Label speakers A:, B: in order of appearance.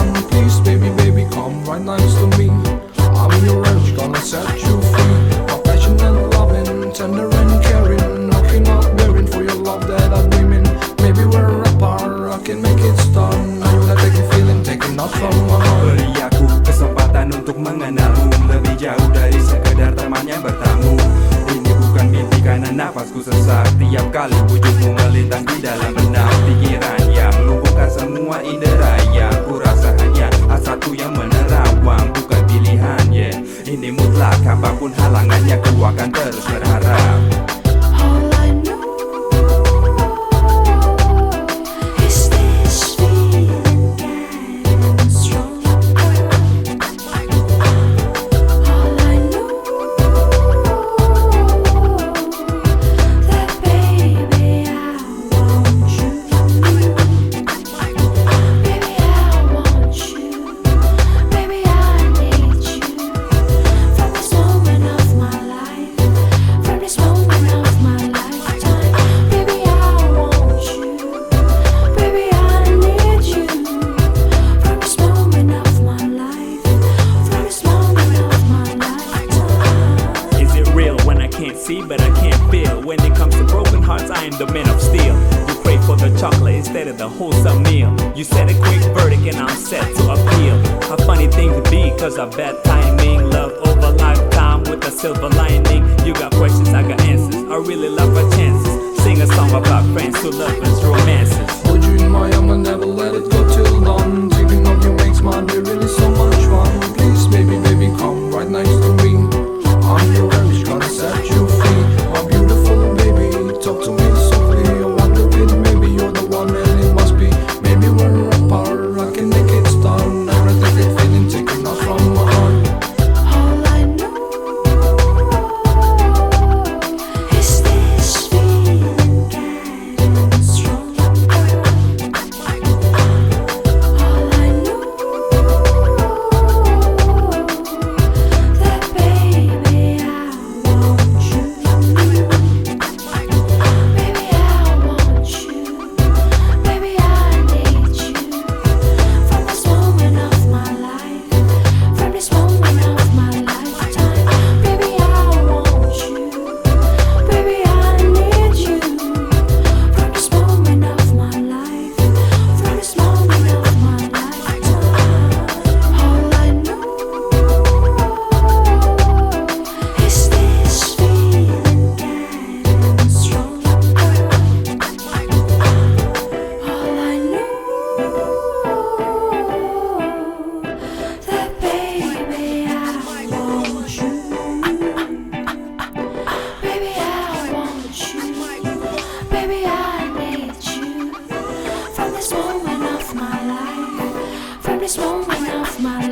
A: one Please baby, baby, come right next to me. I'm your rush, gonna set you free. My passion and loving, tender and caring. Knocking up, bearing for your love that I'm dreaming. Maybe we're apart, I can make it stop Now you have taking feeling, taking off from my heart.
B: Beri aku kesempatan untuk mengenalmu. Lebih jauh dari sekedar temannya bertamu. Ini bukan mimpi karena nafasku sesak. Tiap kali wujudmu melintang mutlak Apa pun halangannya ku akan terus berharap.
C: Still, you
D: crave for the chocolate instead of the wholesome meal. You set a quick verdict and I'm set to appeal. A funny thing to be, cause of bad timing. Love over lifetime with a silver lining. You got questions, I got answers. I really love our chances. Sing a song about friends who
A: love us romances. showing off my